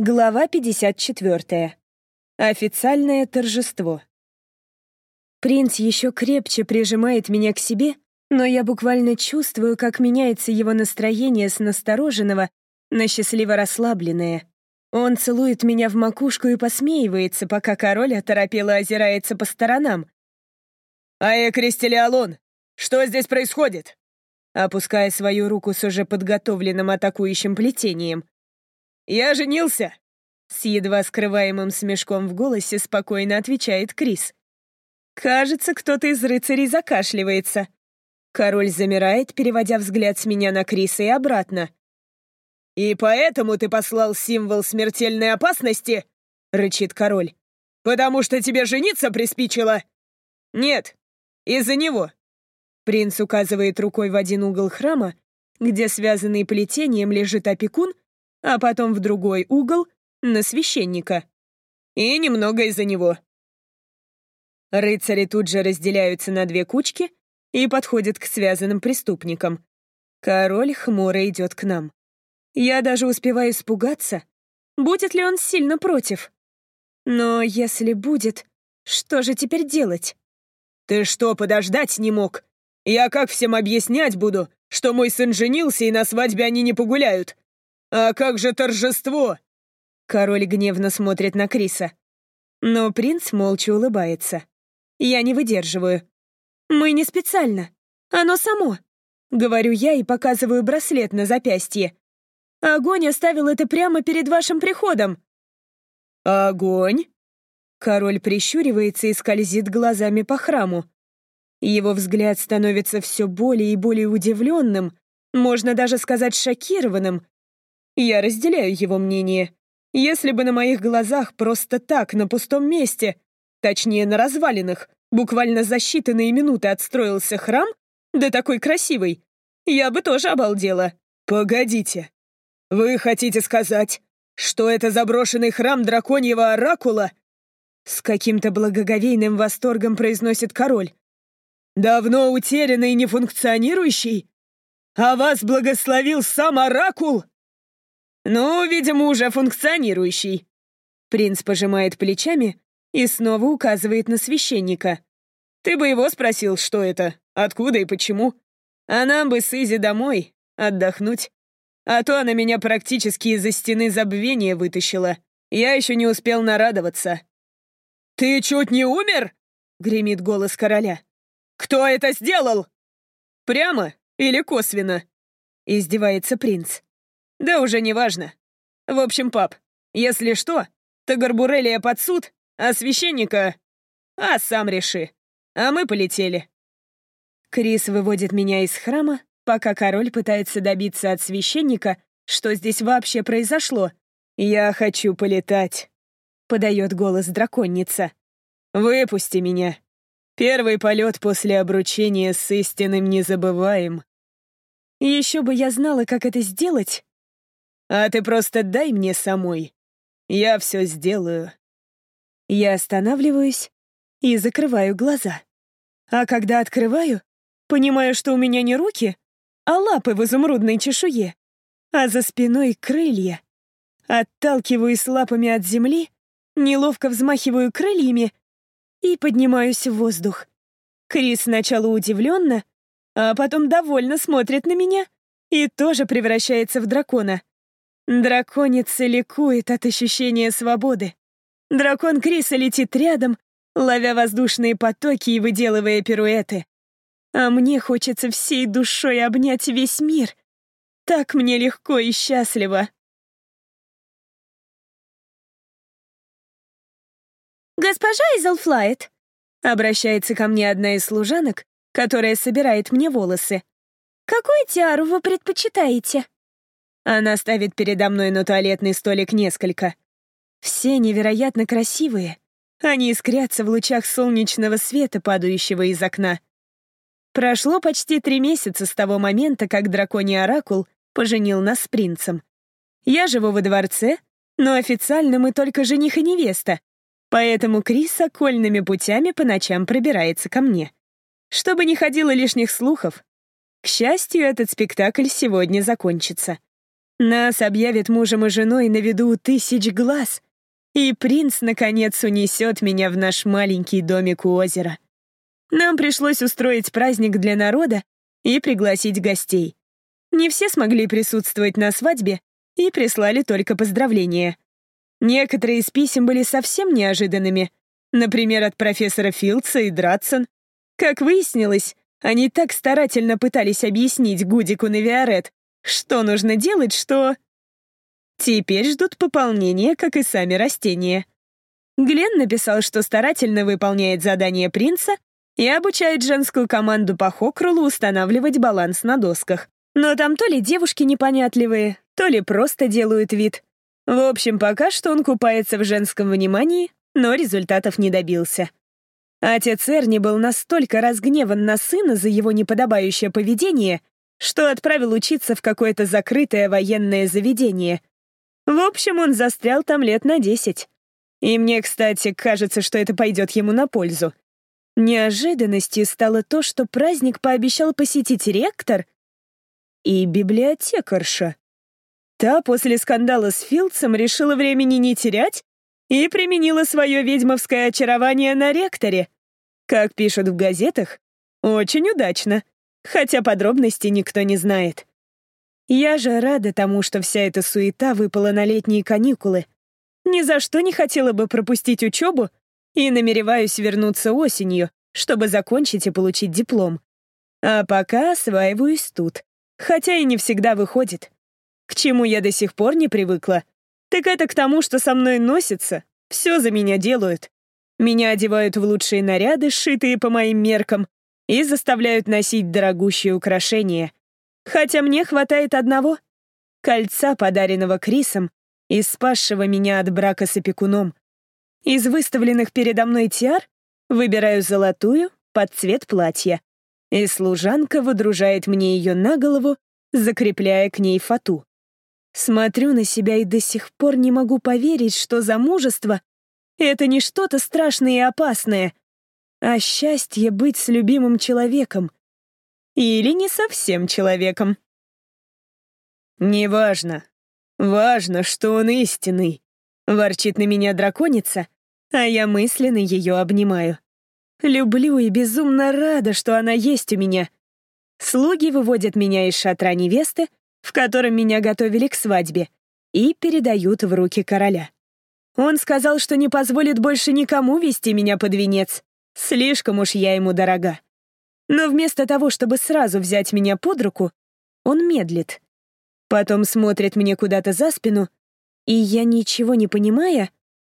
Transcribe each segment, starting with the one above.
Глава 54. Официальное торжество. Принц еще крепче прижимает меня к себе, но я буквально чувствую, как меняется его настроение с настороженного на счастливо расслабленное. Он целует меня в макушку и посмеивается, пока король оторопело озирается по сторонам. «Ая Кристелиалон, что здесь происходит?» Опуская свою руку с уже подготовленным атакующим плетением — «Я женился!» С едва скрываемым смешком в голосе спокойно отвечает Крис. «Кажется, кто-то из рыцарей закашливается». Король замирает, переводя взгляд с меня на Криса и обратно. «И поэтому ты послал символ смертельной опасности?» — рычит король. «Потому что тебе жениться приспичило?» «Нет, из-за него». Принц указывает рукой в один угол храма, где связанный плетением лежит опекун а потом в другой угол — на священника. И немного из-за него. Рыцари тут же разделяются на две кучки и подходят к связанным преступникам. Король хмуро идет к нам. Я даже успеваю испугаться, будет ли он сильно против. Но если будет, что же теперь делать? «Ты что, подождать не мог? Я как всем объяснять буду, что мой сын женился и на свадьбе они не погуляют? «А как же торжество?» Король гневно смотрит на Криса. Но принц молча улыбается. Я не выдерживаю. «Мы не специально. Оно само», — говорю я и показываю браслет на запястье. «Огонь оставил это прямо перед вашим приходом». «Огонь?» Король прищуривается и скользит глазами по храму. Его взгляд становится все более и более удивленным, можно даже сказать шокированным, я разделяю его мнение. Если бы на моих глазах просто так, на пустом месте, точнее, на развалинах, буквально за считанные минуты отстроился храм, да такой красивый, я бы тоже обалдела. Погодите. Вы хотите сказать, что это заброшенный храм драконьего оракула? С каким-то благоговейным восторгом произносит король. Давно утерянный и нефункционирующий? А вас благословил сам оракул? «Ну, видимо, уже функционирующий». Принц пожимает плечами и снова указывает на священника. «Ты бы его спросил, что это, откуда и почему. А нам бы с Изи домой, отдохнуть. А то она меня практически из-за стены забвения вытащила. Я еще не успел нарадоваться». «Ты чуть не умер?» — гремит голос короля. «Кто это сделал?» «Прямо или косвенно?» — издевается принц. Да уже не важно. В общем, пап, если что, то Горбурелия под суд, а священника... А сам реши. А мы полетели. Крис выводит меня из храма, пока король пытается добиться от священника, что здесь вообще произошло. «Я хочу полетать», — подает голос драконница. «Выпусти меня. Первый полет после обручения с истинным не забываем». Еще бы я знала, как это сделать, а ты просто дай мне самой. Я все сделаю». Я останавливаюсь и закрываю глаза. А когда открываю, понимаю, что у меня не руки, а лапы в изумрудной чешуе, а за спиной крылья. Отталкиваюсь лапами от земли, неловко взмахиваю крыльями и поднимаюсь в воздух. Крис сначала удивленно, а потом довольно смотрит на меня и тоже превращается в дракона. Драконица ликует от ощущения свободы. Дракон Криса летит рядом, ловя воздушные потоки и выделывая пируэты. А мне хочется всей душой обнять весь мир. Так мне легко и счастливо. «Госпожа Изелфлайт», — обращается ко мне одна из служанок, которая собирает мне волосы. «Какую тиару вы предпочитаете?» Она ставит передо мной на туалетный столик несколько. Все невероятно красивые. Они искрятся в лучах солнечного света, падающего из окна. Прошло почти три месяца с того момента, как драконий оракул поженил нас с принцем. Я живу во дворце, но официально мы только жених и невеста, поэтому Крис окольными путями по ночам пробирается ко мне. Чтобы не ходило лишних слухов. К счастью, этот спектакль сегодня закончится. Нас объявят мужем и женой на виду тысяч глаз, и принц, наконец, унесет меня в наш маленький домик у озера. Нам пришлось устроить праздник для народа и пригласить гостей. Не все смогли присутствовать на свадьбе и прислали только поздравления. Некоторые из писем были совсем неожиданными, например, от профессора Филдса и Дратсон. Как выяснилось, они так старательно пытались объяснить Гудику Навиарет, что нужно делать, что... Теперь ждут пополнения, как и сами растения. Глен написал, что старательно выполняет задание принца и обучает женскую команду по Хокрулу устанавливать баланс на досках. Но там то ли девушки непонятливые, то ли просто делают вид. В общем, пока что он купается в женском внимании, но результатов не добился. Отец Эрни был настолько разгневан на сына за его неподобающее поведение, что отправил учиться в какое-то закрытое военное заведение. В общем, он застрял там лет на десять. И мне, кстати, кажется, что это пойдет ему на пользу. Неожиданностью стало то, что праздник пообещал посетить ректор и библиотекарша. Та после скандала с Филдсом решила времени не терять и применила свое ведьмовское очарование на ректоре. Как пишут в газетах, очень удачно хотя подробностей никто не знает. Я же рада тому, что вся эта суета выпала на летние каникулы. Ни за что не хотела бы пропустить учебу и намереваюсь вернуться осенью, чтобы закончить и получить диплом. А пока осваиваюсь тут, хотя и не всегда выходит. К чему я до сих пор не привыкла, так это к тому, что со мной носятся, все за меня делают. Меня одевают в лучшие наряды, сшитые по моим меркам, и заставляют носить дорогущие украшения. Хотя мне хватает одного — кольца, подаренного Крисом и спасшего меня от брака с опекуном. Из выставленных передо мной тиар выбираю золотую под цвет платья, и служанка выдружает мне ее на голову, закрепляя к ней фату. Смотрю на себя и до сих пор не могу поверить, что замужество — это не что-то страшное и опасное, а счастье быть с любимым человеком. Или не совсем человеком. «Неважно. Важно, что он истинный», — ворчит на меня драконица, а я мысленно ее обнимаю. Люблю и безумно рада, что она есть у меня. Слуги выводят меня из шатра невесты, в котором меня готовили к свадьбе, и передают в руки короля. Он сказал, что не позволит больше никому вести меня под венец, Слишком уж я ему дорога. Но вместо того, чтобы сразу взять меня под руку, он медлит. Потом смотрит мне куда-то за спину, и я, ничего не понимая,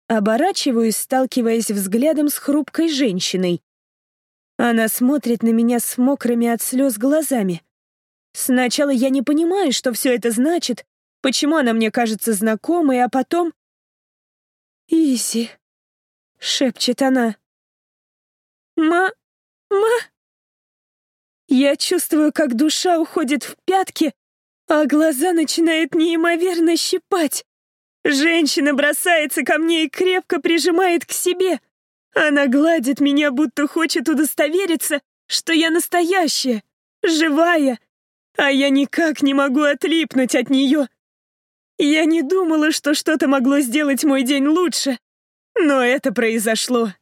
оборачиваюсь, сталкиваясь взглядом с хрупкой женщиной. Она смотрит на меня с мокрыми от слез глазами. Сначала я не понимаю, что все это значит, почему она мне кажется знакомой, а потом... «Изи», — шепчет она. Ма... ма... Я чувствую, как душа уходит в пятки, а глаза начинают неимоверно щипать. Женщина бросается ко мне и крепко прижимает к себе. Она гладит меня, будто хочет удостовериться, что я настоящая, живая, а я никак не могу отлипнуть от нее. Я не думала, что что-то могло сделать мой день лучше, но это произошло.